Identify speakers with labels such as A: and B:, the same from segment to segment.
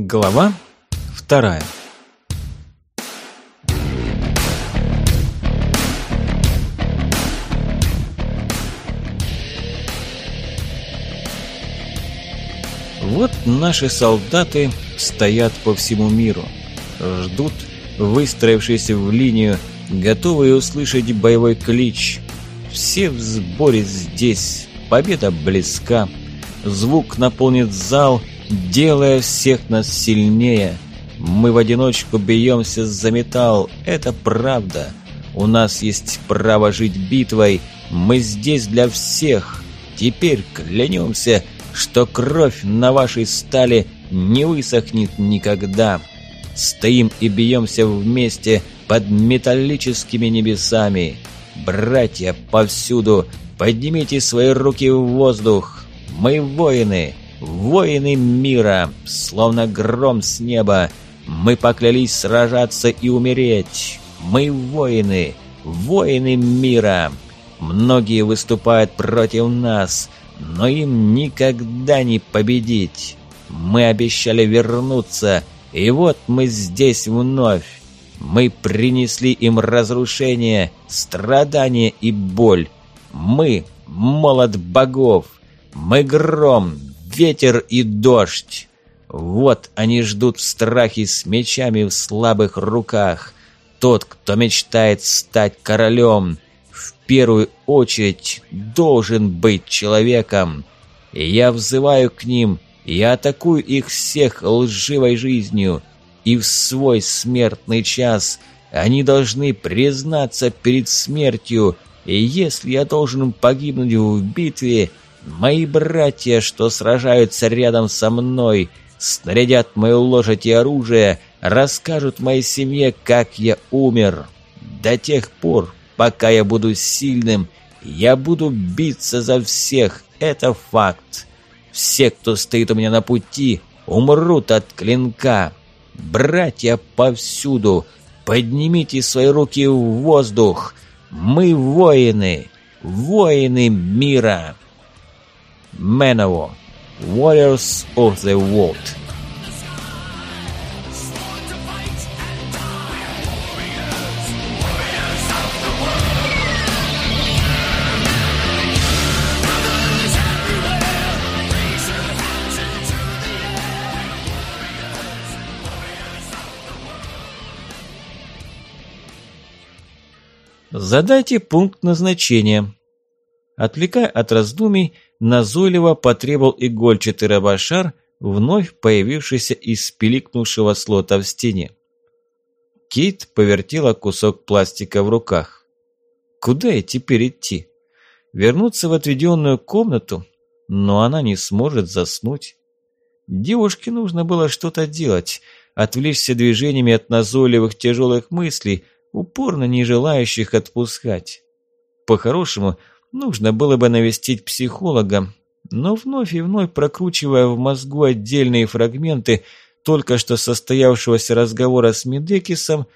A: Глава вторая Вот наши солдаты стоят по всему миру, ждут, выстроившись в линию, готовые услышать боевой клич. Все в сборе здесь, победа близка. Звук наполнит зал, делая всех нас сильнее. Мы в одиночку бьемся за металл, это правда. У нас есть право жить битвой, мы здесь для всех. Теперь клянемся, что кровь на вашей стали не высохнет никогда. Стоим и бьемся вместе под металлическими небесами. Братья повсюду, поднимите свои руки в воздух. Мы воины, воины мира, словно гром с неба. Мы поклялись сражаться и умереть. Мы воины, воины мира. Многие выступают против нас, но им никогда не победить. Мы обещали вернуться, и вот мы здесь вновь. Мы принесли им разрушение, страдания и боль. Мы — молот богов. Мы — гром, ветер и дождь. Вот они ждут в страхе с мечами в слабых руках. Тот, кто мечтает стать королем, в первую очередь должен быть человеком. Я взываю к ним и атакую их всех лживой жизнью. И в свой смертный час они должны признаться перед смертью, и если я должен погибнуть в битве, мои братья, что сражаются рядом со мной, снарядят мою лошадь и оружие, расскажут моей семье, как я умер. До тех пор, пока я буду сильным, я буду биться за всех, это факт. Все, кто стоит у меня на пути, умрут от клинка. Братья повсюду, поднимите свои руки в воздух. Мы воины, воины мира. Меново, Warriors of the World. Задайте пункт назначения. Отвлекая от раздумий, назойливо потребовал игольчатый рабошар, вновь появившийся из пиликнувшего слота в стене. Кейт повертела кусок пластика в руках. Куда ей теперь идти? Вернуться в отведенную комнату? Но она не сможет заснуть. Девушке нужно было что-то делать, отвлечься движениями от назойливых тяжелых мыслей, упорно не желающих отпускать. По-хорошему, нужно было бы навестить психолога, но вновь и вновь прокручивая в мозгу отдельные фрагменты только что состоявшегося разговора с Медекисом,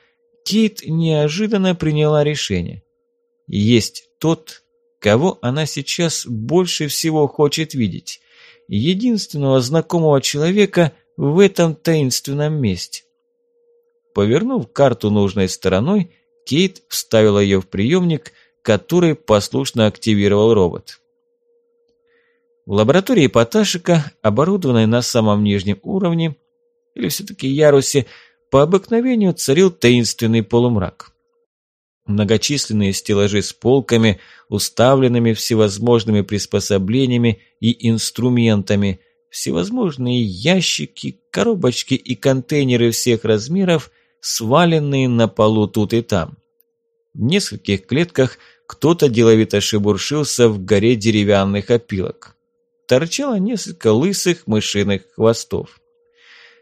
A: Кейт неожиданно приняла решение. Есть тот, кого она сейчас больше всего хочет видеть, единственного знакомого человека в этом таинственном месте. Повернув карту нужной стороной, Кейт вставила ее в приемник, который послушно активировал робот. В лаборатории Поташика, оборудованной на самом нижнем уровне, или все-таки ярусе, по обыкновению царил таинственный полумрак. Многочисленные стеллажи с полками, уставленными всевозможными приспособлениями и инструментами, всевозможные ящики, коробочки и контейнеры всех размеров – сваленные на полу тут и там. В нескольких клетках кто-то деловито шебуршился в горе деревянных опилок. Торчало несколько лысых мышиных хвостов.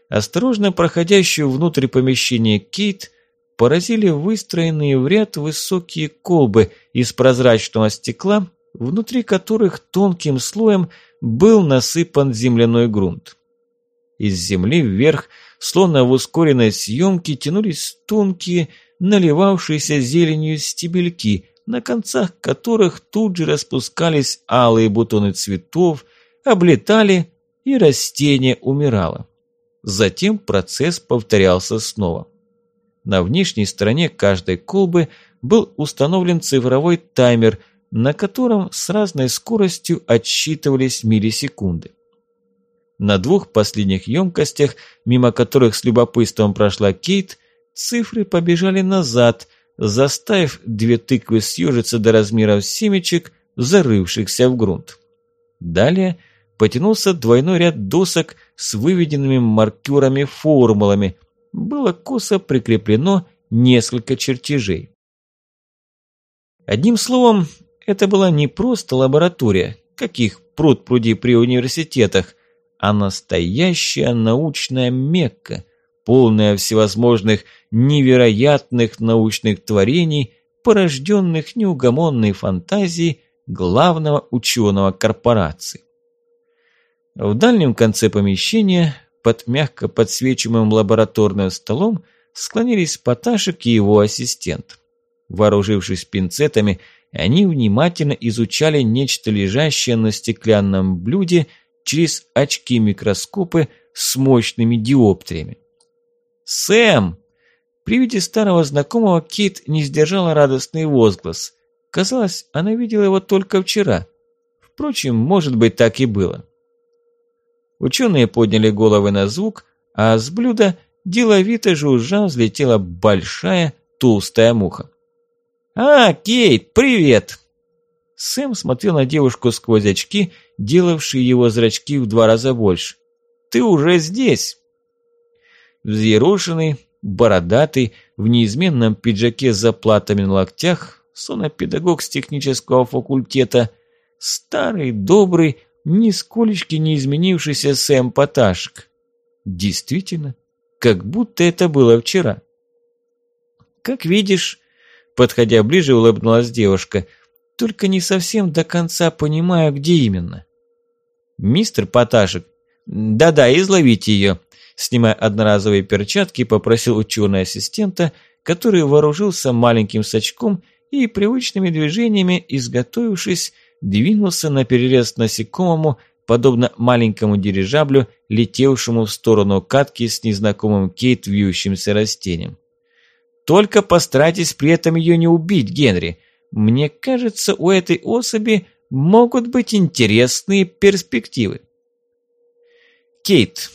A: Осторожно проходящую внутрь помещения Кейт поразили выстроенные в ряд высокие колбы из прозрачного стекла, внутри которых тонким слоем был насыпан земляной грунт. Из земли вверх словно в ускоренной съемке тянулись тонкие, наливавшиеся зеленью стебельки, на концах которых тут же распускались алые бутоны цветов, облетали, и растение умирало. Затем процесс повторялся снова. На внешней стороне каждой колбы был установлен цифровой таймер, на котором с разной скоростью отсчитывались миллисекунды. На двух последних емкостях, мимо которых с любопытством прошла Кейт, цифры побежали назад, заставив две тыквы съежиться до размеров семечек, зарывшихся в грунт. Далее потянулся двойной ряд досок с выведенными маркерами-формулами. Было косо прикреплено несколько чертежей. Одним словом, это была не просто лаборатория, каких пруд пруди при университетах, а настоящая научная мекка, полная всевозможных невероятных научных творений, порожденных неугомонной фантазией главного ученого корпорации. В дальнем конце помещения, под мягко подсвечиваемым лабораторным столом, склонились Поташек и его ассистент. Вооружившись пинцетами, они внимательно изучали нечто лежащее на стеклянном блюде через очки-микроскопы с мощными диоптриями. «Сэм!» При виде старого знакомого Кейт не сдержала радостный возглас. Казалось, она видела его только вчера. Впрочем, может быть, так и было. Ученые подняли головы на звук, а с блюда деловито жужжа взлетела большая толстая муха. «А, Кейт, привет!» Сэм смотрел на девушку сквозь очки, делавшие его зрачки в два раза больше. «Ты уже здесь!» Взъерошенный, бородатый, в неизменном пиджаке с заплатами на локтях, сонопедагог с технического факультета, старый, добрый, нисколечки не изменившийся Сэм Поташек. Действительно, как будто это было вчера. «Как видишь», — подходя ближе, улыбнулась девушка, «только не совсем до конца понимаю, где именно». «Мистер Поташек, да-да, изловите ее», снимая одноразовые перчатки, попросил ученый ассистента, который вооружился маленьким сачком и привычными движениями, изготовившись, двинулся на перерез насекомому, подобно маленькому дирижаблю, летевшему в сторону катки с незнакомым Кейт вьющимся растением. «Только постарайтесь при этом ее не убить, Генри. Мне кажется, у этой особи могут быть интересные перспективы». «Кейт,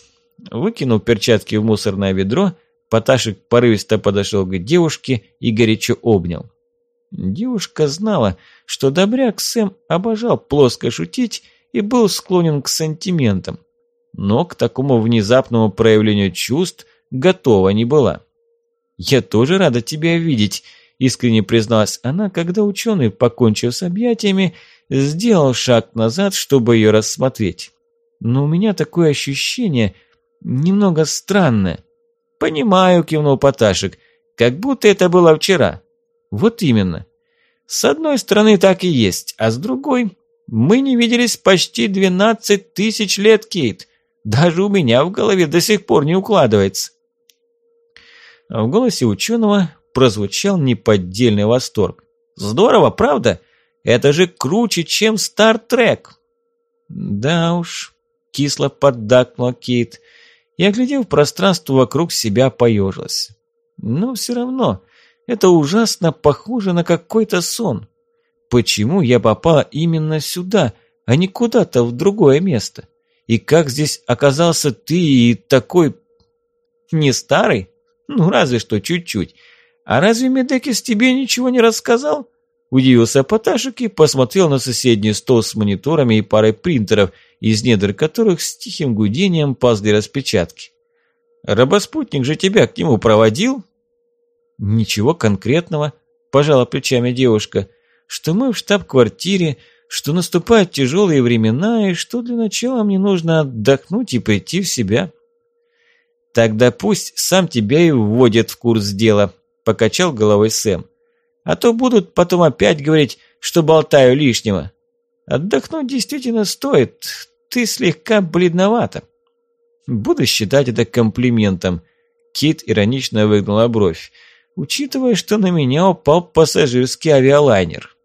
A: Выкинув перчатки в мусорное ведро, Поташек порывисто подошел к девушке и горячо обнял. Девушка знала, что добряк Сэм обожал плоско шутить и был склонен к сантиментам, но к такому внезапному проявлению чувств готова не была. «Я тоже рада тебя видеть», – искренне призналась она, когда ученый, покончив с объятиями, сделал шаг назад, чтобы ее рассмотреть. «Но у меня такое ощущение – немного странное». «Понимаю», – кивнул Поташек, – «как будто это было вчера». «Вот именно. С одной стороны так и есть, а с другой мы не виделись почти 12 тысяч лет, Кейт. Даже у меня в голове до сих пор не укладывается». А в голосе ученого прозвучал неподдельный восторг. «Здорово, правда? Это же круче, чем Стартрек!» «Да уж», – кисло поддакнула Кейт, – и, оглядев пространство вокруг себя, поежилась. Но все равно, это ужасно похоже на какой-то сон. Почему я попала именно сюда, а не куда-то в другое место? И как здесь оказался ты и такой... Не старый? Ну, разве что чуть-чуть. А разве Медекис тебе ничего не рассказал? Удивился Поташек и посмотрел на соседний стол с мониторами и парой принтеров – из недр которых с тихим гудением пазли распечатки. «Робоспутник же тебя к нему проводил?» «Ничего конкретного», – пожала плечами девушка, «что мы в штаб-квартире, что наступают тяжелые времена и что для начала мне нужно отдохнуть и прийти в себя». «Тогда пусть сам тебя и вводит в курс дела», – покачал головой Сэм. «А то будут потом опять говорить, что болтаю лишнего. Отдохнуть действительно стоит. Ты слегка бледновата. Буду считать это комплиментом. Кит иронично выгнула бровь, учитывая, что на меня упал пассажирский авиалайнер.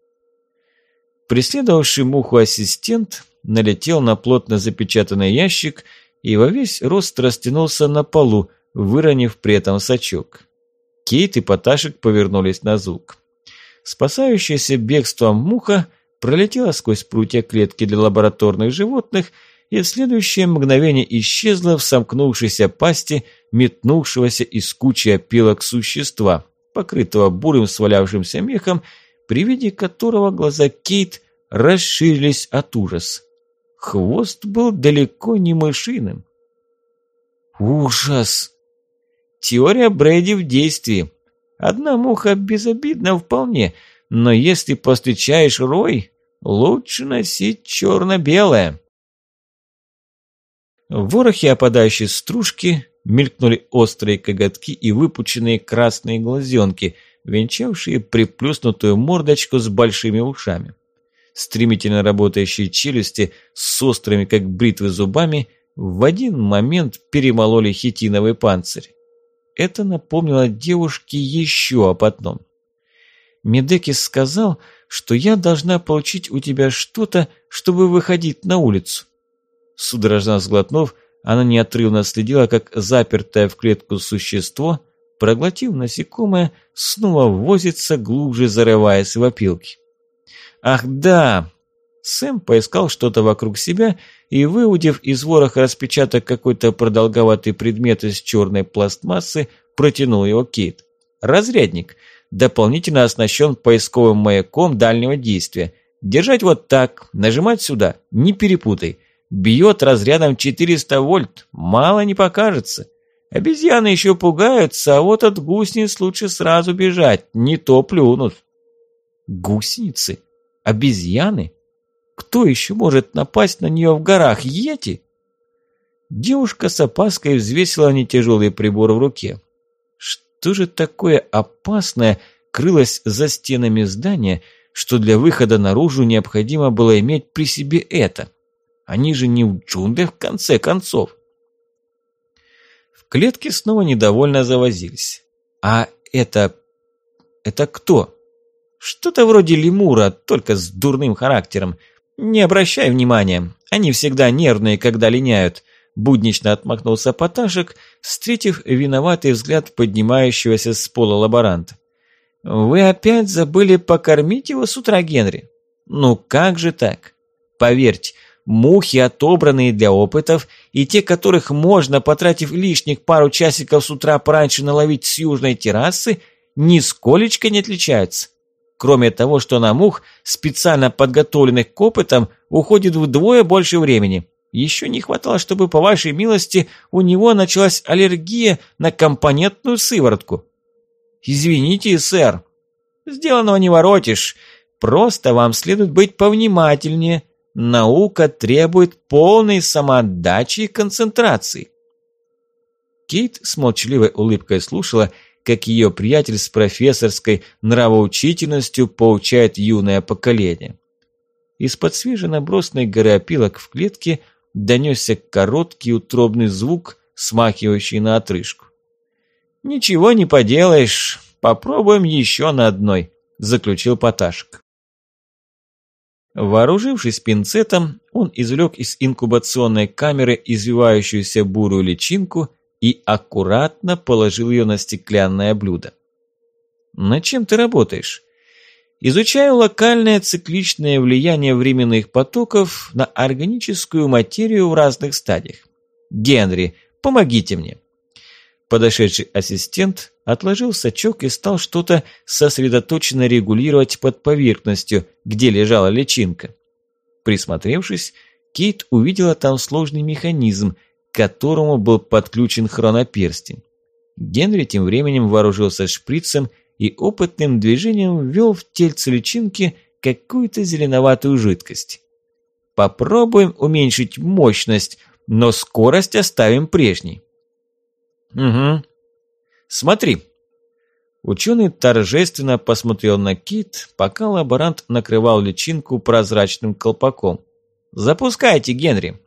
A: Преследовавший муху ассистент налетел на плотно запечатанный ящик и во весь рост растянулся на полу, выронив при этом сачок. Кейт и Поташек повернулись на звук. Спасающаяся бегством муха пролетела сквозь прутья клетки для лабораторных животных и в следующее мгновение исчезла в сомкнувшейся пасти метнувшегося из кучи опилок существа, покрытого бурым свалявшимся мехом, при виде которого глаза Кейт расширились от ужаса. Хвост был далеко не мышиным. Ужас! Теория Брэди в действии. Одна муха безобидна вполне, но если повстречаешь рой, лучше носить черно-белое. В ворохе опадающей стружки мелькнули острые коготки и выпученные красные глазенки, венчавшие приплюснутую мордочку с большими ушами. Стремительно работающие челюсти с острыми, как бритвы, зубами в один момент перемололи хитиновый панцирь. Это напомнило девушке еще об одном. Медекис сказал, что я должна получить у тебя что-то, чтобы выходить на улицу. Судорожно сглотнув, она неотрывно следила, как запертое в клетку существо, проглотив насекомое, снова возится, глубже зарываясь в опилки. «Ах да!» Сэм поискал что-то вокруг себя и, выудив из вороха распечаток какой-то продолговатый предмет из черной пластмассы, протянул его Кейт. «Разрядник. Дополнительно оснащен поисковым маяком дальнего действия. Держать вот так, нажимать сюда, не перепутай. Бьет разрядом 400 вольт, мало не покажется. Обезьяны еще пугаются, а вот от гусениц лучше сразу бежать, не то плюнут». «Гусеницы? Обезьяны?» Кто еще может напасть на нее в горах? Йети? Девушка с опаской взвесила нетяжелый прибор в руке. Что же такое опасное крылось за стенами здания, что для выхода наружу необходимо было иметь при себе это? Они же не в джунглях в конце концов. В клетке снова недовольно завозились. А это... это кто? Что-то вроде лемура, только с дурным характером – «Не обращай внимания, они всегда нервные, когда линяют», – буднично отмахнулся Поташек, встретив виноватый взгляд поднимающегося с пола лаборанта. «Вы опять забыли покормить его с утра, Генри? Ну как же так? Поверьте, мухи, отобранные для опытов, и те, которых можно, потратив лишних пару часиков с утра пораньше наловить с южной террасы, нисколечко не отличаются. Кроме того, что на мух, специально подготовленных к опытам, уходит вдвое больше времени. Еще не хватало, чтобы, по вашей милости, у него началась аллергия на компонентную сыворотку. Извините, сэр. Сделанного не воротишь. Просто вам следует быть повнимательнее. Наука требует полной самоотдачи и концентрации. Кейт с молчаливой улыбкой слушала, как ее приятель с профессорской нравоучительностью поучает юное поколение. Из-под свеженабросной горы опилок в клетке донесся короткий утробный звук, смахивающий на отрыжку. «Ничего не поделаешь, попробуем еще на одной», – заключил Поташек. Вооружившись пинцетом, он извлек из инкубационной камеры извивающуюся бурую личинку – и аккуратно положил ее на стеклянное блюдо. «Над чем ты работаешь?» «Изучаю локальное цикличное влияние временных потоков на органическую материю в разных стадиях. Генри, помогите мне!» Подошедший ассистент отложил сачок и стал что-то сосредоточенно регулировать под поверхностью, где лежала личинка. Присмотревшись, Кейт увидела там сложный механизм – к которому был подключен хроноперстень. Генри тем временем вооружился шприцем и опытным движением ввел в тельце личинки какую-то зеленоватую жидкость. Попробуем уменьшить мощность, но скорость оставим прежней. Угу. Смотри. Ученый торжественно посмотрел на кит, пока лаборант накрывал личинку прозрачным колпаком. Запускайте, Генри.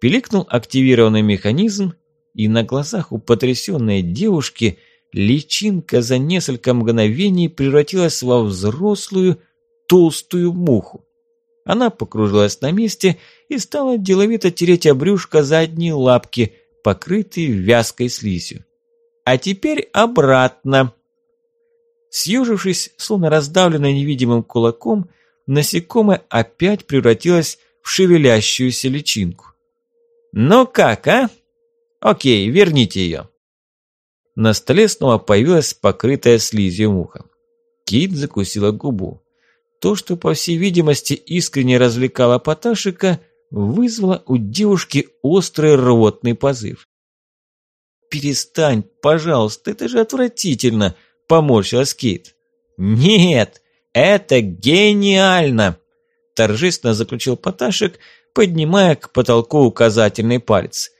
A: Пиликнул активированный механизм, и на глазах у потрясенной девушки личинка за несколько мгновений превратилась во взрослую толстую муху. Она покружилась на месте и стала деловито тереть обрюшко задние лапки, покрытые вязкой слизью. «А теперь обратно!» Съежившись, словно раздавленная невидимым кулаком, насекомое опять превратилось в шевелящуюся личинку. «Ну как, а? Окей, верните ее». На столе снова появилась покрытая слизью муха. Кит закусила губу. То, что, по всей видимости, искренне развлекало Поташика, вызвало у девушки острый рвотный позыв. «Перестань, пожалуйста, это же отвратительно!» – поморщилась Кейт. «Нет, это гениально!» – торжественно заключил Поташек, поднимая к потолку указательный палец.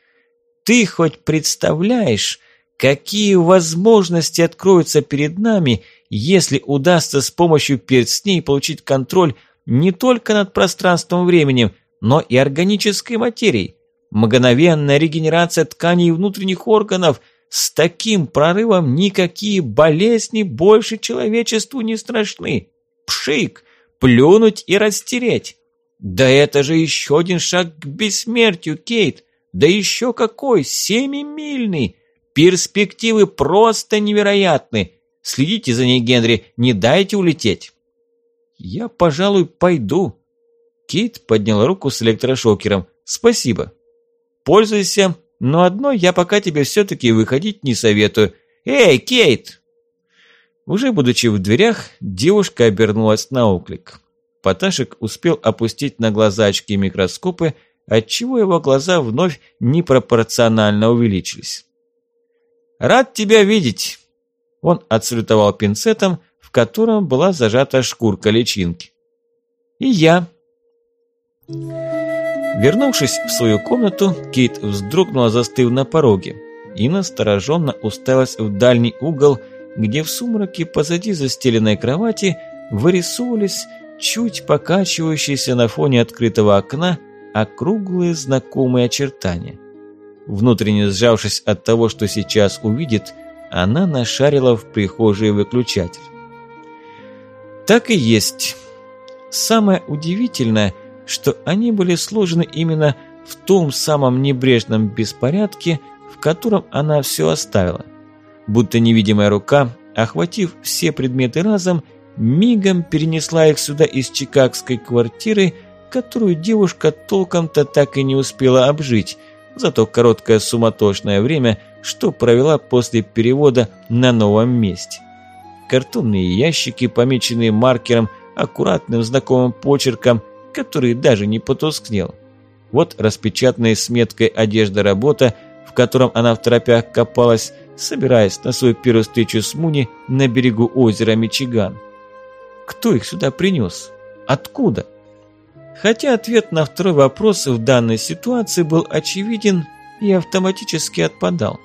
A: «Ты хоть представляешь, какие возможности откроются перед нами, если удастся с помощью перстней получить контроль не только над пространством-временем, но и органической материей? Мгновенная регенерация тканей и внутренних органов – с таким прорывом никакие болезни больше человечеству не страшны. Пшик! Плюнуть и растереть! Да это же еще один шаг к бессмертию, Кейт! Да еще какой! Семимильный! Перспективы просто невероятны! Следите за ней, Генри, не дайте улететь!» «Я, пожалуй, пойду». Кейт подняла руку с электрошокером. «Спасибо. Пользуйся, но одной я пока тебе все-таки выходить не советую. Эй, Кейт!» Уже будучи в дверях, девушка обернулась на оклик. Поташек успел опустить на глаза очки микроскопы, отчего его глаза вновь непропорционально увеличились. «Рад тебя видеть!» Он отсалютовал пинцетом, в котором была зажата шкурка личинки. «И я!» Вернувшись в свою комнату, Кейт вздрогнула, застыв на пороге, и настороженно уставилась в дальний угол, где в сумраке позади застеленной кровати вырисовывались чуть покачивающиеся на фоне открытого окна округлые знакомые очертания. Внутренне сжавшись от того, что сейчас увидит, она нашарила в прихожей выключатель. Так и есть. Самое удивительное, что они были сложены именно в том самом небрежном беспорядке, в котором она все оставила. Будто невидимая рука, охватив все предметы разом, мигом перенесла их сюда из чикагской квартиры, которую девушка толком-то так и не успела обжить, за то короткое суматошное время, что провела после перевода на новом месте. Картонные ящики, помеченные маркером, аккуратным знакомым почерком, который даже не потускнел. Вот распечатанная с меткой одежда работа, в котором она в торопях копалась, собираясь на свою первую встречу с Муни на берегу озера Мичиган. Кто их сюда принес? Откуда? Хотя ответ на второй вопрос в данной ситуации был очевиден и автоматически отпадал.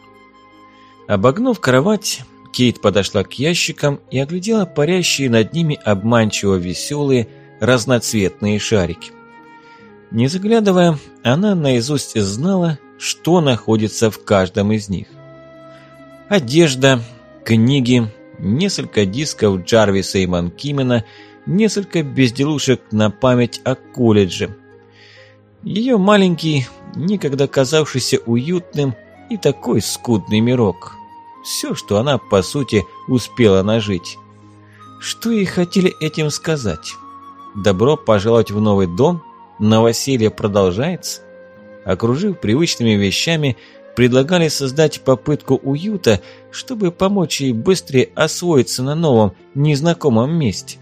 A: Обогнув кровать, Кейт подошла к ящикам и оглядела парящие над ними обманчиво веселые разноцветные шарики. Не заглядывая, она наизусть знала, что находится в каждом из них. Одежда, книги, несколько дисков Джарвиса и Манкимена – несколько безделушек на память о колледже. Ее маленький, никогда казавшийся уютным и такой скудный мирок. Все, что она, по сути, успела нажить. Что ей хотели этим сказать? Добро пожаловать в новый дом? Новоселье продолжается? Окружив привычными вещами, предлагали создать попытку уюта, чтобы помочь ей быстрее освоиться на новом, незнакомом месте.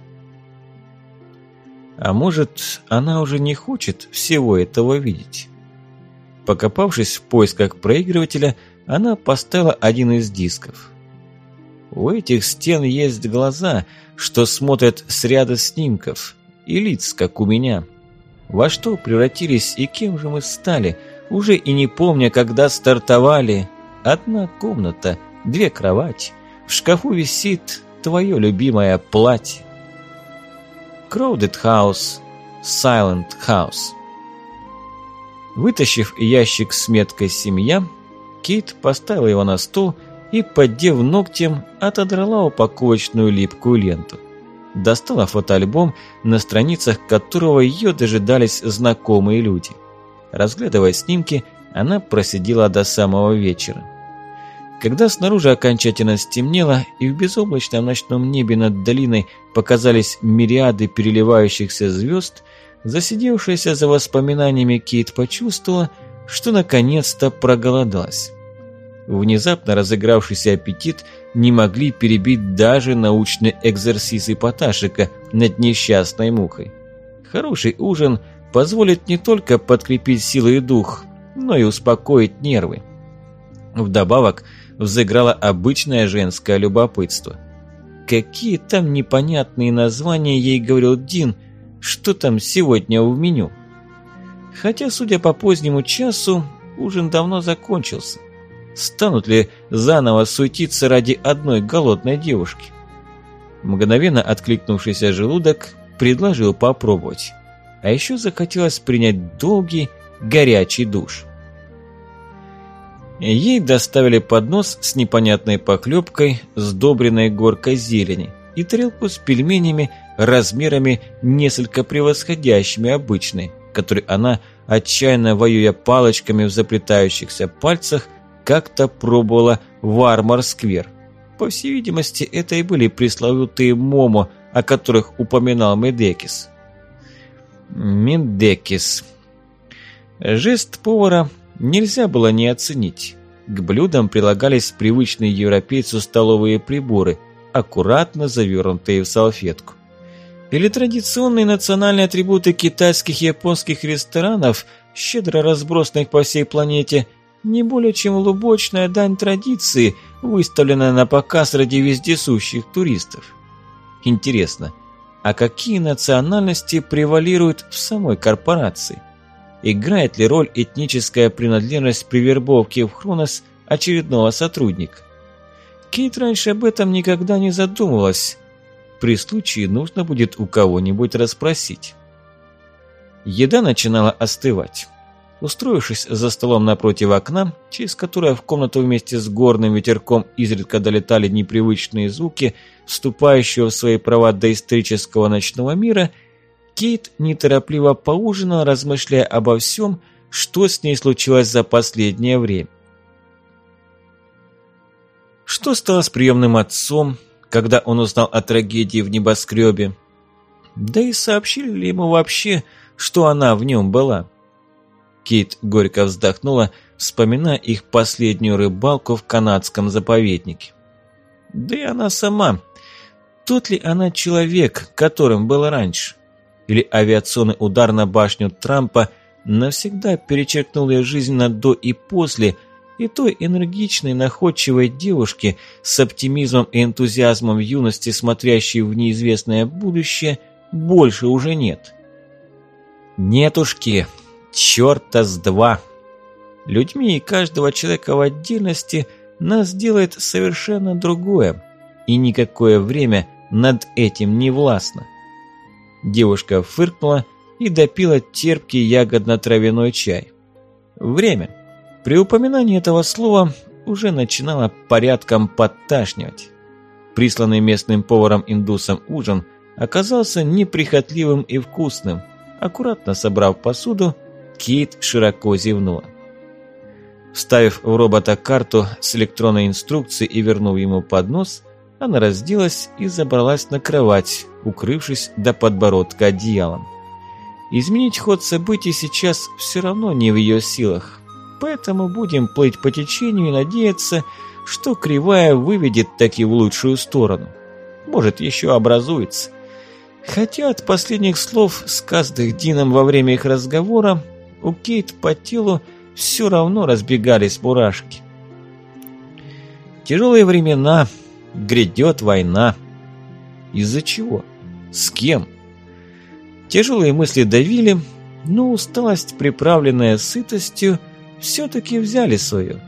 A: А может, она уже не хочет всего этого видеть? Покопавшись в поисках проигрывателя, она поставила один из дисков. У этих стен есть глаза, что смотрят с ряда снимков, и лиц, как у меня. Во что превратились и кем же мы стали, уже и не помня, когда стартовали. Одна комната, две кровати, в шкафу висит твое любимое платье. Crowded House, Silent House. Вытащив ящик с меткой «Семья», Кейт поставила его на стол и, поддев ногтем, отодрала упаковочную липкую ленту. достала фотоальбом, на страницах которого ее дожидались знакомые люди. Разглядывая снимки, она просидела до самого вечера. Когда снаружи окончательно стемнело и в безоблачном ночном небе над долиной показались мириады переливающихся звезд, засидевшаяся за воспоминаниями Кейт почувствовала, что наконец-то проголодалась. Внезапно разыгравшийся аппетит не могли перебить даже научные экзерсисы Поташика над несчастной мухой. Хороший ужин позволит не только подкрепить силы и дух, но и успокоить нервы. Вдобавок взыграло обычное женское любопытство. Какие там непонятные названия ей говорил Дин, что там сегодня в меню? Хотя, судя по позднему часу, ужин давно закончился. Станут ли заново суетиться ради одной голодной девушки? Мгновенно откликнувшийся желудок предложил попробовать. А еще захотелось принять долгий, горячий душ. Ей доставили поднос с непонятной поклепкой, сдобренной горкой зелени, и тарелку с пельменями размерами несколько превосходящими обычной, который она, отчаянно воюя палочками в заплетающихся пальцах, как-то пробовала в Армор-сквер. По всей видимости, это и были пресловутые момо, о которых упоминал Медекис. Медекис. Жест повара нельзя было не оценить. К блюдам прилагались привычные европейцу столовые приборы, аккуратно завернутые в салфетку. Или традиционные национальные атрибуты китайских и японских ресторанов, щедро разбросанных по всей планете, не более чем лубочная дань традиции, выставленная на показ ради вездесущих туристов. Интересно, а какие национальности превалируют в самой корпорации? Играет ли роль этническая принадлежность при вербовке в Хронос очередного сотрудника? Кейт раньше об этом никогда не задумывалась. При случае нужно будет у кого-нибудь расспросить. Еда начинала остывать. Устроившись за столом напротив окна, через которое в комнату вместе с горным ветерком изредка долетали непривычные звуки, вступающего в свои права доисторического ночного мира – Кейт неторопливо поужинала, размышляя обо всем, что с ней случилось за последнее время. Что стало с приемным отцом, когда он узнал о трагедии в небоскребе? Да и сообщили ли ему вообще, что она в нем была? Кейт горько вздохнула, вспоминая их последнюю рыбалку в канадском заповеднике. Да и она сама. Тот ли она человек, которым был раньше? или авиационный удар на башню Трампа навсегда перечеркнул ее жизнь на до и после, и той энергичной, находчивой девушки с оптимизмом и энтузиазмом юности, смотрящей в неизвестное будущее, больше уже нет. Нетушки, черта с два. Людьми и каждого человека в отдельности нас делает совершенно другое, и никакое время над этим не властно. Девушка фыркнула и допила терпкий ягодно-травяной чай. Время. При упоминании этого слова уже начинало порядком подташнивать. Присланный местным поваром-индусом ужин оказался неприхотливым и вкусным. Аккуратно собрав посуду, Кейт широко зевнула. Вставив в робота карту с электронной инструкцией и вернув ему поднос, она разделась и забралась на кровать, укрывшись до подбородка одеялом. Изменить ход событий сейчас все равно не в ее силах, поэтому будем плыть по течению и надеяться, что кривая выведет таки в лучшую сторону. Может, еще образуется. Хотя от последних слов, сказанных Дином во время их разговора, у Кейт по телу все равно разбегались мурашки. Тяжелые времена, грядет война. Из-за чего? С кем? Тяжелые мысли давили, но усталость, приправленная сытостью, все-таки взяли свое.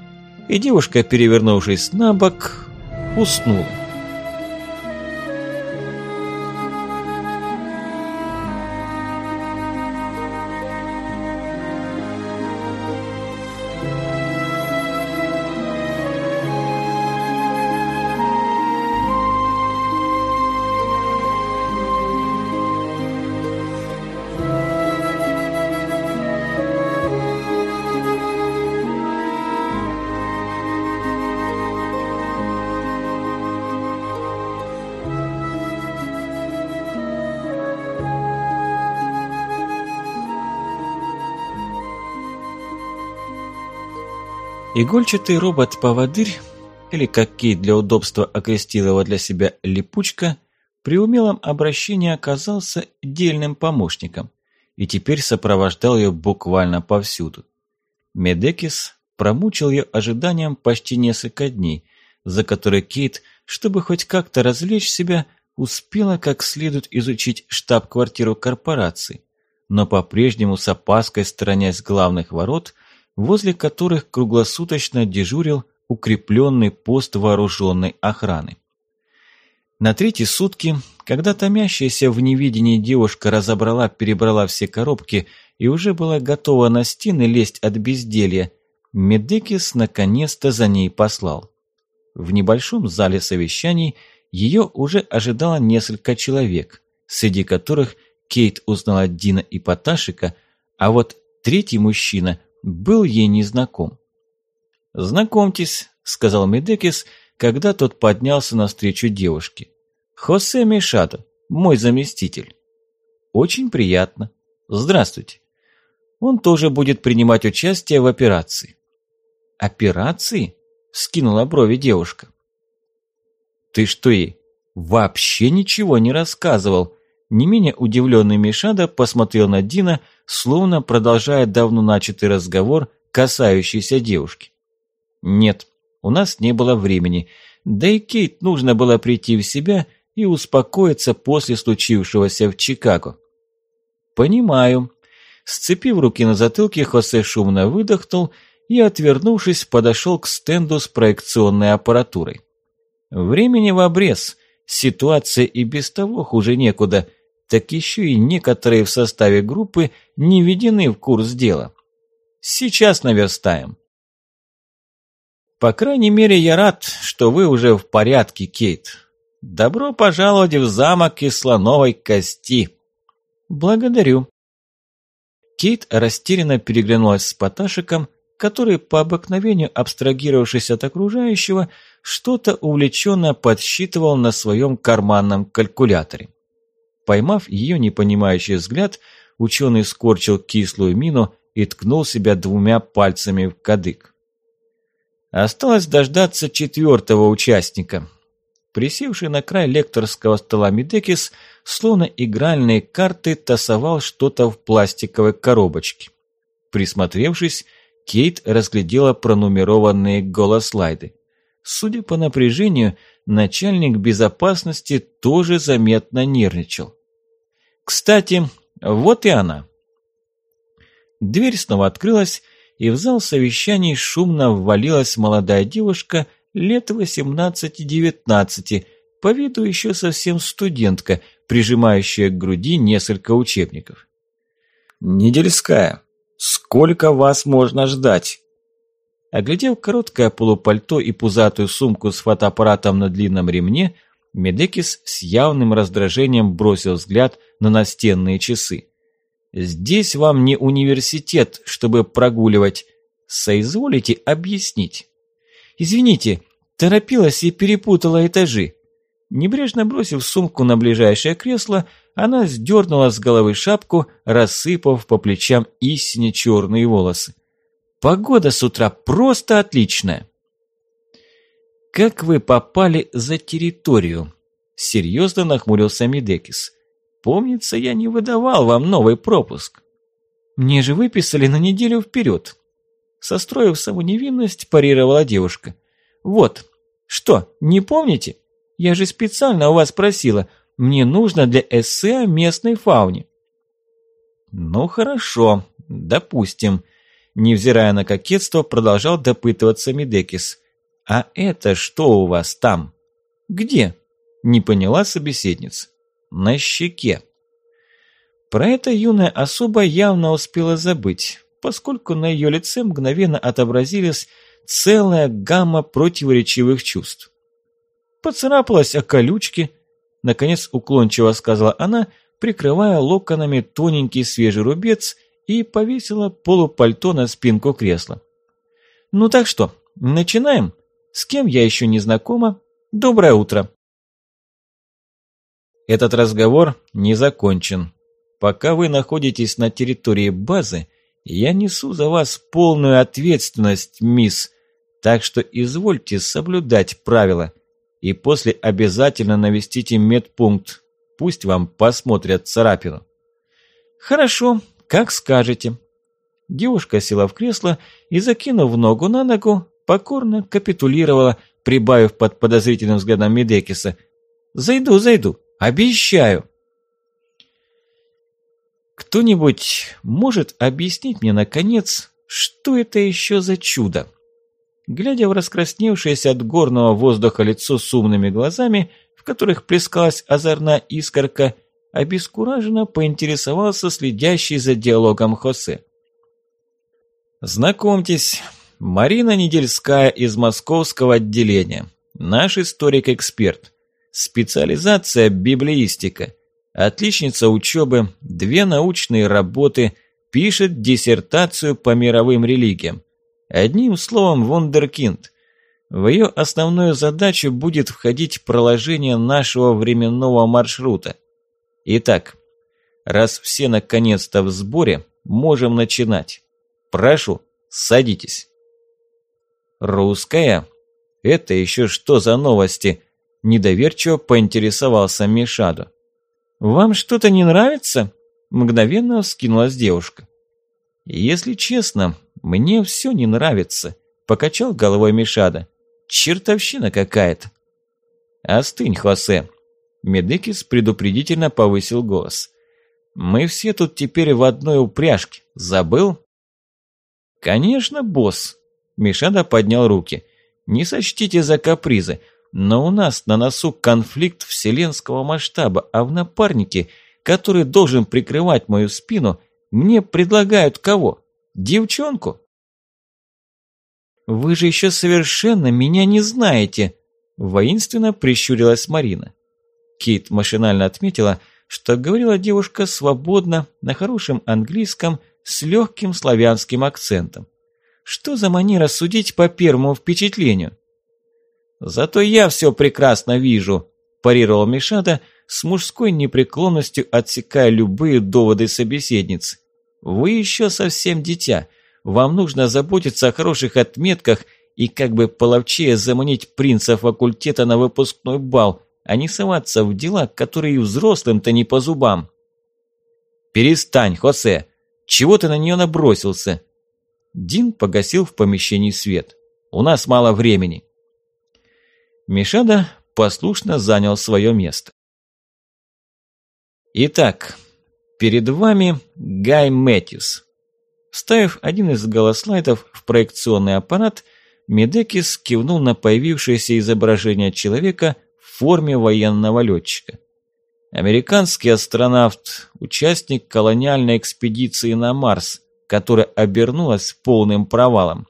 A: И девушка, перевернувшись на бок, уснула. Игольчатый робот-поводырь, или как Кейт для удобства окрестил его для себя «липучка», при умелом обращении оказался дельным помощником и теперь сопровождал ее буквально повсюду. Медекис промучил ее ожиданием почти несколько дней, за которые Кейт, чтобы хоть как-то развлечь себя, успела как следует изучить штаб-квартиру корпорации, но по-прежнему с опаской сторонясь главных ворот, возле которых круглосуточно дежурил укрепленный пост вооруженной охраны. На третьи сутки, когда томящаяся в невидении девушка разобрала-перебрала все коробки и уже была готова на стены лезть от безделья, Медекис наконец-то за ней послал. В небольшом зале совещаний ее уже ожидало несколько человек, среди которых Кейт узнала Дина и Поташика, а вот третий мужчина был ей незнаком. «Знакомьтесь», — сказал Медекис, когда тот поднялся навстречу девушке. «Хосе Мишато, мой заместитель». «Очень приятно. Здравствуйте». Он тоже будет принимать участие в операции. «Операции?» – скинула брови девушка. «Ты что ей, вообще ничего не рассказывал?» Не менее удивленный Мишада посмотрел на Дина, словно продолжая давно начатый разговор, касающийся девушки. «Нет, у нас не было времени, да и Кейт нужно было прийти в себя и успокоиться после случившегося в Чикаго». «Понимаю». Сцепив руки на затылке, Хосе шумно выдохнул и, отвернувшись, подошел к стенду с проекционной аппаратурой. Времени в обрез, ситуация и без того хуже некуда, так еще и некоторые в составе группы не введены в курс дела. Сейчас наверстаем. По крайней мере, я рад, что вы уже в порядке, Кейт. Добро пожаловать в замок Кислоновой кости. Благодарю. Кейт растерянно переглянулась с Поташиком, который, по обыкновению абстрагировавшись от окружающего, что-то увлеченно подсчитывал на своем карманном калькуляторе. Поймав ее непонимающий взгляд, ученый скорчил кислую мину и ткнул себя двумя пальцами в кадык. Осталось дождаться четвертого участника. Присевший на край лекторского стола Медекис, словно игральные карты, тасовал что-то в пластиковой коробочке. Присмотревшись, Кейт разглядела пронумерованные голослайды. Судя по напряжению, начальник безопасности тоже заметно нервничал. Кстати, вот и она. Дверь снова открылась, и в зал совещаний шумно ввалилась молодая девушка лет 18-19, по виду еще совсем студентка, прижимающая к груди несколько учебников. «Недельская», Сколько вас можно ждать?» Оглядев короткое полупальто и пузатую сумку с фотоаппаратом на длинном ремне, Медекис с явным раздражением бросил взгляд на настенные часы. «Здесь вам не университет, чтобы прогуливать. Соизволите объяснить?» «Извините, торопилась и перепутала этажи». Небрежно бросив сумку на ближайшее кресло, она сдернула с головы шапку, рассыпав по плечам истине черные волосы. «Погода с утра просто отличная!» «Как вы попали за территорию?» Серьезно нахмурился Медекис. «Помнится, я не выдавал вам новый пропуск. Мне же выписали на неделю вперед». Состроив саму невинность, парировала девушка. «Вот, что, не помните? Я же специально у вас просила, мне нужно для эссе местной фауне. Ну хорошо, допустим. Невзирая на кокетство, продолжал допытываться Медекис. А это что у вас там? Где? Не поняла собеседница. На щеке. Про это юная особа явно успела забыть, поскольку на ее лице мгновенно отобразились целая гамма противоречивых чувств. Поцарапалась о колючки, Наконец уклончиво сказала она, прикрывая локонами тоненький свежий рубец и повесила полупальто на спинку кресла. «Ну так что, начинаем? С кем я еще не знакома? Доброе утро!» Этот разговор не закончен. Пока вы находитесь на территории базы, я несу за вас полную ответственность, мисс, Так что извольте соблюдать правила. И после обязательно навестите медпункт. Пусть вам посмотрят царапину. Хорошо, как скажете. Девушка села в кресло и, закинув ногу на ногу, покорно капитулировала, прибавив под подозрительным взглядом Медекиса. «Зайду, зайду, обещаю!» Кто-нибудь может объяснить мне, наконец, что это еще за чудо? Глядя в раскрасневшееся от горного воздуха лицо с умными глазами, в которых плескалась озорная искорка, обескураженно поинтересовался следящий за диалогом Хосе. «Знакомьтесь, Марина Недельская из московского отделения, наш историк-эксперт, специализация библеистика, отличница учебы, две научные работы, пишет диссертацию по мировым религиям. Одним словом, вундеркинд. В ее основную задачу будет входить проложение нашего временного маршрута. Итак, раз все наконец-то в сборе, можем начинать. Прошу, садитесь. Русская? Это еще что за новости? Недоверчиво поинтересовался Мишаду. «Вам что-то не нравится?» Мгновенно вскинулась девушка. «Если честно, мне все не нравится», – покачал головой Мишада. «Чертовщина какая-то». «Остынь, Хосе», Медекис предупредительно повысил голос. «Мы все тут теперь в одной упряжке. Забыл?» «Конечно, босс!» Мишада поднял руки. «Не сочтите за капризы, но у нас на носу конфликт вселенского масштаба, а в напарнике, который должен прикрывать мою спину, мне предлагают кого? Девчонку?» «Вы же еще совершенно меня не знаете!» Воинственно прищурилась Марина. Кейт машинально отметила, что говорила девушка свободно, на хорошем английском, с легким славянским акцентом. Что за манера судить по первому впечатлению? «Зато я все прекрасно вижу», – парировал Мишада, с мужской непреклонностью отсекая любые доводы собеседницы. «Вы еще совсем дитя. Вам нужно заботиться о хороших отметках и как бы половчее заманить принца факультета на выпускной бал, а не соваться в дела, которые взрослым-то не по зубам. «Перестань, Хосе! Чего ты на нее набросился?» Дин погасил в помещении свет. «У нас мало времени». Мишада послушно занял свое место. Итак, перед вами Гай Мэтьюс. Вставив один из голослайдов в проекционный аппарат, Медекис кивнул на появившееся изображение человека форме военного летчика. Американский астронавт, участник колониальной экспедиции на Марс, которая обернулась полным провалом.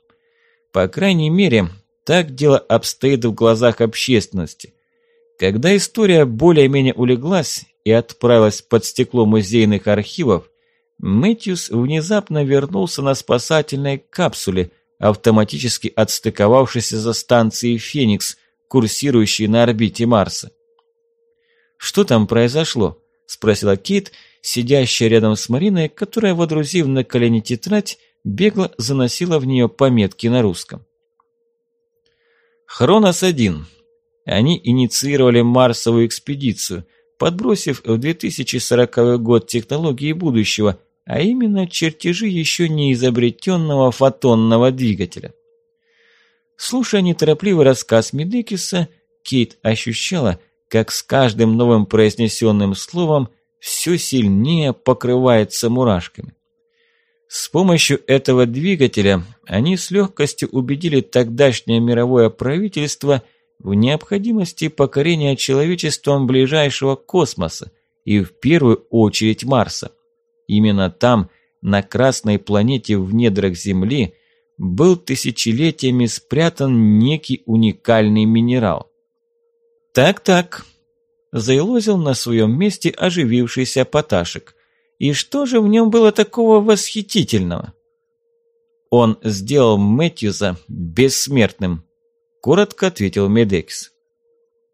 A: По крайней мере, так дело обстоит в глазах общественности. Когда история более-менее улеглась и отправилась под стекло музейных архивов, Мэтьюс внезапно вернулся на спасательной капсуле, автоматически отстыковавшейся за станцией «Феникс», курсирующий на орбите Марса. «Что там произошло?» – спросила Кейт, сидящая рядом с Мариной, которая, водрузив на колени тетрадь, бегло заносила в нее пометки на русском. «Хронос-1. Они инициировали Марсовую экспедицию, подбросив в 2040 год технологии будущего, а именно чертежи еще не изобретенного фотонного двигателя. Слушая неторопливый рассказ Медекиса, Кейт ощущала, как с каждым новым произнесенным словом все сильнее покрывается мурашками. С помощью этого двигателя они с легкостью убедили тогдашнее мировое правительство в необходимости покорения человечеством ближайшего космоса и в первую очередь Марса. Именно там, на Красной планете в недрах Земли, был тысячелетиями спрятан некий уникальный минерал. Так-так, заилозил на своем месте оживившийся Поташек. И что же в нем было такого восхитительного? Он сделал Мэтьюза бессмертным, коротко ответил Медекс.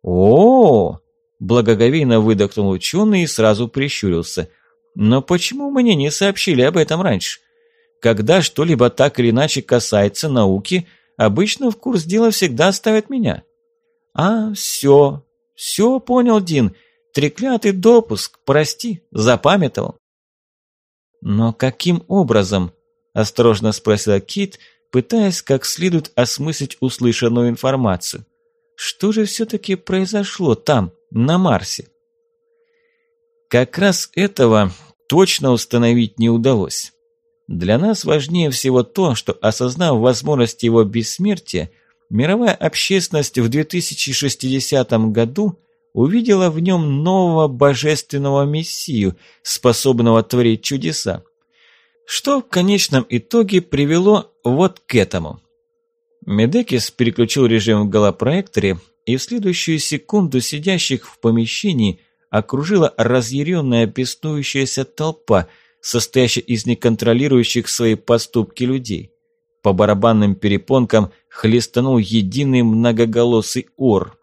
A: О, -о, -о благоговейно выдохнул ученый и сразу прищурился. Но почему мне не сообщили об этом раньше? Когда что-либо так или иначе касается науки, обычно в курс дела всегда ставят меня. А, все, все понял, Дин. Треклятый допуск, прости, запамятовал. Но каким образом? Осторожно спросила Кит, пытаясь как следует осмыслить услышанную информацию. Что же все-таки произошло там, на Марсе? Как раз этого точно установить не удалось. Для нас важнее всего то, что, осознав возможность его бессмертия, мировая общественность в 2060 году увидела в нем нового божественного мессию, способного творить чудеса. Что в конечном итоге привело вот к этому. Медекис переключил режим в голопроекторе, и в следующую секунду сидящих в помещении окружила разъяренная беснующаяся толпа, состоящая из неконтролирующих свои поступки людей. По барабанным перепонкам хлестанул единый многоголосый ор.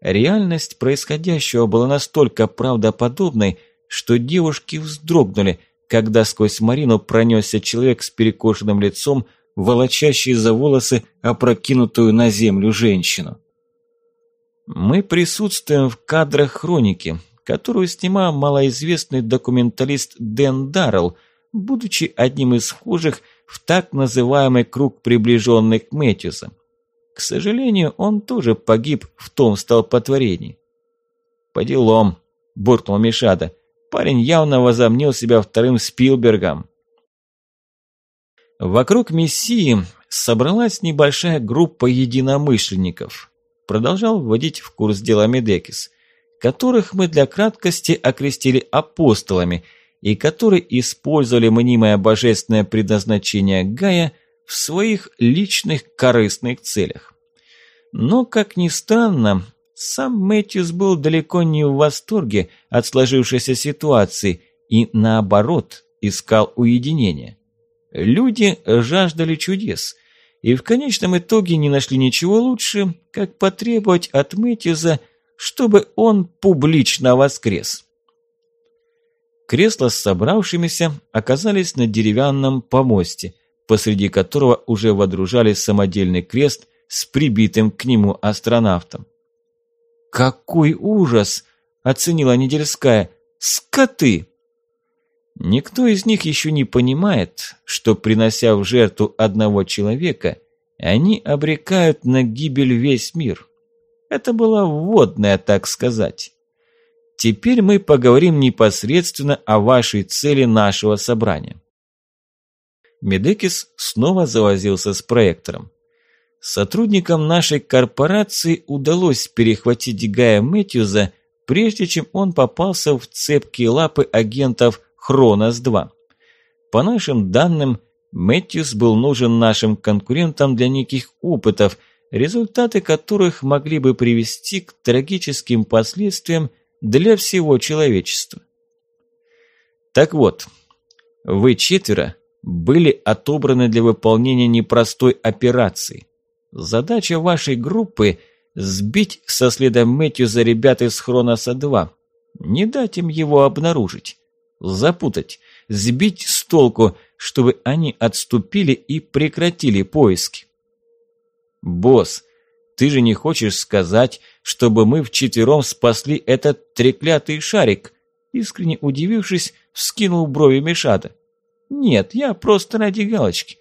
A: Реальность происходящего была настолько правдоподобной, что девушки вздрогнули, когда сквозь Марину пронесся человек с перекошенным лицом, волочащий за волосы опрокинутую на землю женщину. Мы присутствуем в кадрах хроники, которую снимал малоизвестный документалист Дэн Даррелл, будучи одним из вхожих в так называемый круг приближенных к Мэтьюса. К сожалению, он тоже погиб в том столпотворении. «По делам», – буркнул Мишада. Парень явно возомнил себя вторым Спилбергом. Вокруг Мессии собралась небольшая группа единомышленников. Продолжал вводить в курс дела Медекис которых мы для краткости окрестили апостолами и которые использовали мнимое божественное предназначение Гая в своих личных корыстных целях. Но, как ни странно, сам Мэтьюс был далеко не в восторге от сложившейся ситуации и, наоборот, искал уединения. Люди жаждали чудес – и в конечном итоге не нашли ничего лучше, как потребовать от Мэтьюза – чтобы он публично воскрес. Кресла с собравшимися оказались на деревянном помосте, посреди которого уже водружали самодельный крест с прибитым к нему астронавтом. «Какой ужас!» – оценила Недельская. «Скоты!» Никто из них еще не понимает, что, принося в жертву одного человека, они обрекают на гибель весь мир. Это была вводная, так сказать. Теперь мы поговорим непосредственно о вашей цели нашего собрания. Медекис снова завозился с проектором. Сотрудникам нашей корпорации удалось перехватить Гая Мэтьюза, прежде чем он попался в цепкие лапы агентов Хронос-2. По нашим данным, Мэтьюс был нужен нашим конкурентам для неких опытов – результаты которых могли бы привести к трагическим последствиям для всего человечества. Так вот, вы четверо были отобраны для выполнения непростой операции. Задача вашей группы – сбить со следа Мэтью ребят из Хроноса-2, не дать им его обнаружить, запутать, сбить с толку, чтобы они отступили и прекратили поиски. «Босс, ты же не хочешь сказать, чтобы мы вчетвером спасли этот треклятый шарик?» Искренне удивившись, вскинул брови Мишата. «Нет, я просто ради галочки.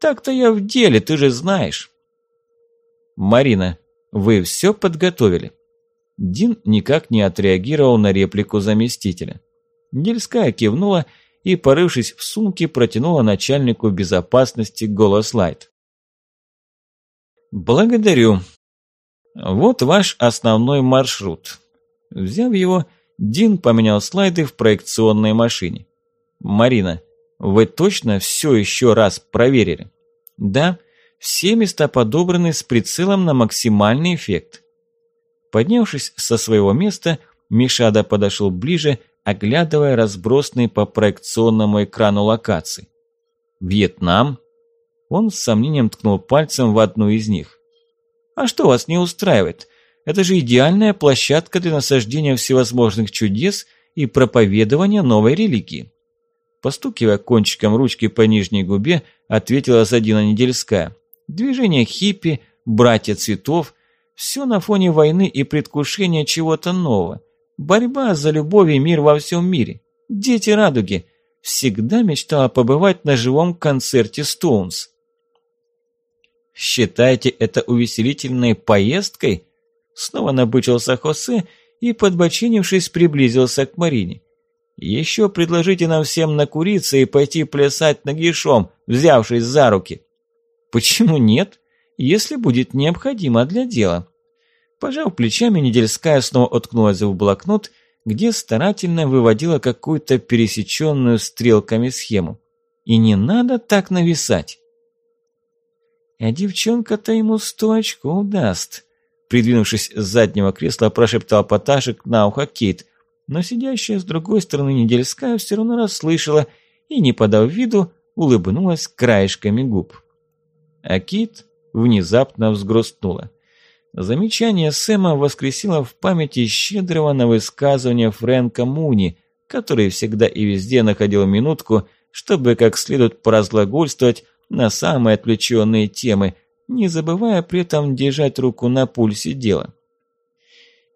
A: Так-то я в деле, ты же знаешь». «Марина, вы все подготовили?» Дин никак не отреагировал на реплику заместителя. Дельская кивнула и, порывшись в сумке, протянула начальнику безопасности голос Лайт. «Благодарю. Вот ваш основной маршрут». Взяв его, Дин поменял слайды в проекционной машине. «Марина, вы точно все еще раз проверили?» «Да, все места подобраны с прицелом на максимальный эффект». Поднявшись со своего места, Мишада подошел ближе, оглядывая разбросанные по проекционному экрану локации. «Вьетнам, он с сомнением ткнул пальцем в одну из них. «А что вас не устраивает? Это же идеальная площадка для насаждения всевозможных чудес и проповедования новой религии». Постукивая кончиком ручки по нижней губе, ответила Задина Недельская. Движение хиппи, братья цветов – все на фоне войны и предвкушения чего-то нового. Борьба за любовь и мир во всем мире. Дети радуги. Всегда мечтала побывать на живом концерте Стоунс. «Считаете это увеселительной поездкой?» Снова набычился Хосе и, подбочинившись, приблизился к Марине. «Еще предложите нам всем накуриться и пойти плясать нагишом, взявшись за руки». «Почему нет, если будет необходимо для дела?» Пожав плечами, Недельская снова уткнулась в блокнот, где старательно выводила какую-то пересеченную стрелками схему. «И не надо так нависать». «А девчонка-то ему сто очков даст», Придвинувшись с заднего кресла, прошептал Поташек на ухо Кейт, но сидящая с другой стороны Недельская все равно расслышала и, не подав виду, улыбнулась краешками губ. А Кейт внезапно взгрустнула. Замечание Сэма воскресило в памяти щедрого на высказывание Фрэнка Муни, который всегда и везде находил минутку, чтобы как следует поразглагольствовать на самые отвлеченные темы, не забывая при этом держать руку на пульсе дела.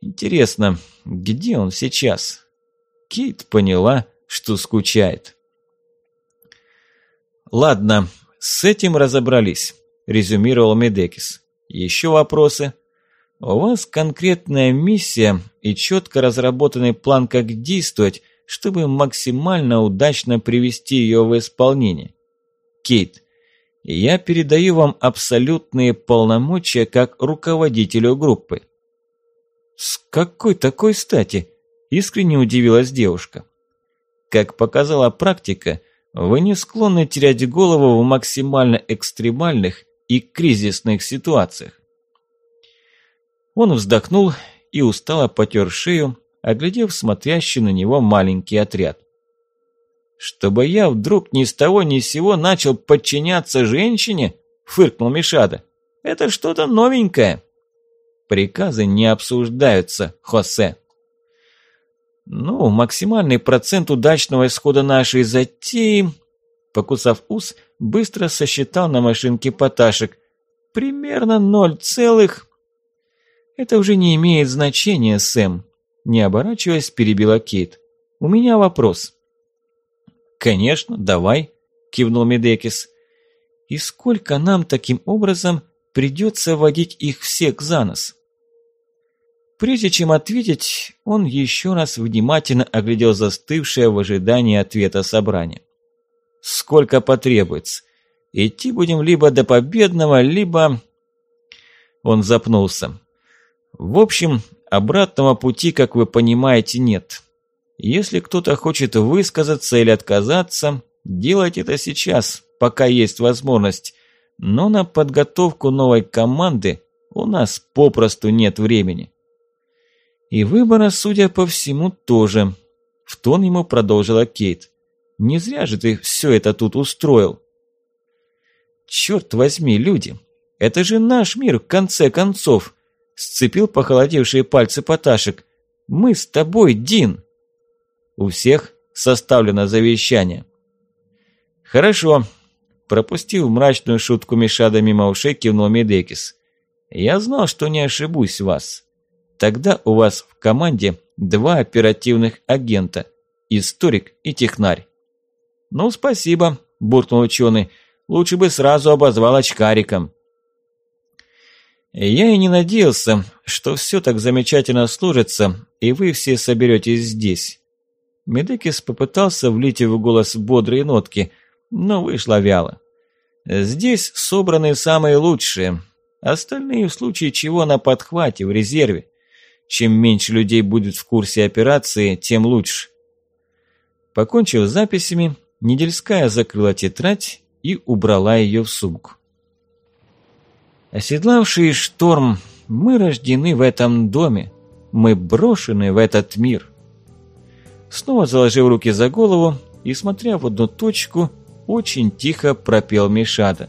A: Интересно, где он сейчас? Кейт поняла, что скучает. «Ладно, с этим разобрались», – резюмировал Медекис. «Еще вопросы?» «У вас конкретная миссия и четко разработанный план, как действовать, чтобы максимально удачно привести ее в исполнение. Кейт, я передаю вам абсолютные полномочия как руководителю группы». «С какой такой стати?» – искренне удивилась девушка. «Как показала практика, вы не склонны терять голову в максимально экстремальных и кризисных ситуациях». Он вздохнул и устало потер шею, оглядев смотрящий на него маленький отряд. «Чтобы я вдруг ни с того ни с сего начал подчиняться женщине?» – фыркнул Мишада. «Это что-то новенькое». «Приказы не обсуждаются, Хосе». «Ну, максимальный процент удачного исхода нашей затеи...» Покусав ус, быстро сосчитал на машинке поташек. «Примерно ноль целых...» «Это уже не имеет значения, Сэм», – не оборачиваясь, перебила Кейт. «У меня вопрос». «Конечно, давай», – кивнул Медекис. «И сколько нам таким образом придется водить их всех за нос?» Прежде чем ответить, он еще раз внимательно оглядел застывшее в ожидании ответа собрание. «Сколько потребуется? Идти будем либо до победного, либо...» Он запнулся. «В общем, обратного пути, как вы понимаете, нет. Если кто-то хочет высказаться или отказаться, делайте это сейчас, пока есть возможность. Но на подготовку новой команды у нас попросту нет времени. И выбора, судя по всему, тоже. В тон ему продолжила Кейт. Не зря же ты все это тут устроил. Черт возьми, люди, это же наш мир, в конце концов. Сцепил похолодевшие пальцы Поташек. Мы с тобой, Дин. У всех составлено завещание. Хорошо. Пропустив мрачную шутку Мишада мимо ушей, кивнул Медекис. Я знал, что не ошибусь вас. Тогда у вас в команде два оперативных агента. Историк и технарь. Ну, спасибо, буркнул ученый. Лучше бы сразу обозвал очкариком. Я и не надеялся, что все так замечательно сложится, и вы все соберетесь здесь. Медекис попытался влить в голос бодрые нотки, но вышло вяло. Здесь собраны самые лучшие, остальные в случае чего на подхвате, в резерве. Чем меньше людей будет в курсе операции, тем лучше. Покончив с записями, Недельская закрыла тетрадь и убрала ее в сумку. Оседлавший шторм, мы рождены в этом доме, мы брошены в этот мир. Снова заложив руки за голову и смотря в одну точку, очень тихо пропел Мишада.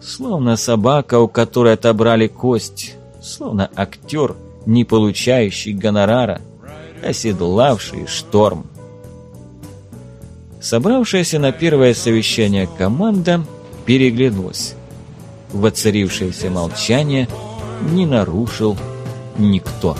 A: Словно собака, у которой отобрали кость, словно актер, не получающий гонорара, оседлавший шторм. Собравшаяся на первое совещание команда переглянулась. воцарившееся молчание не нарушил никто.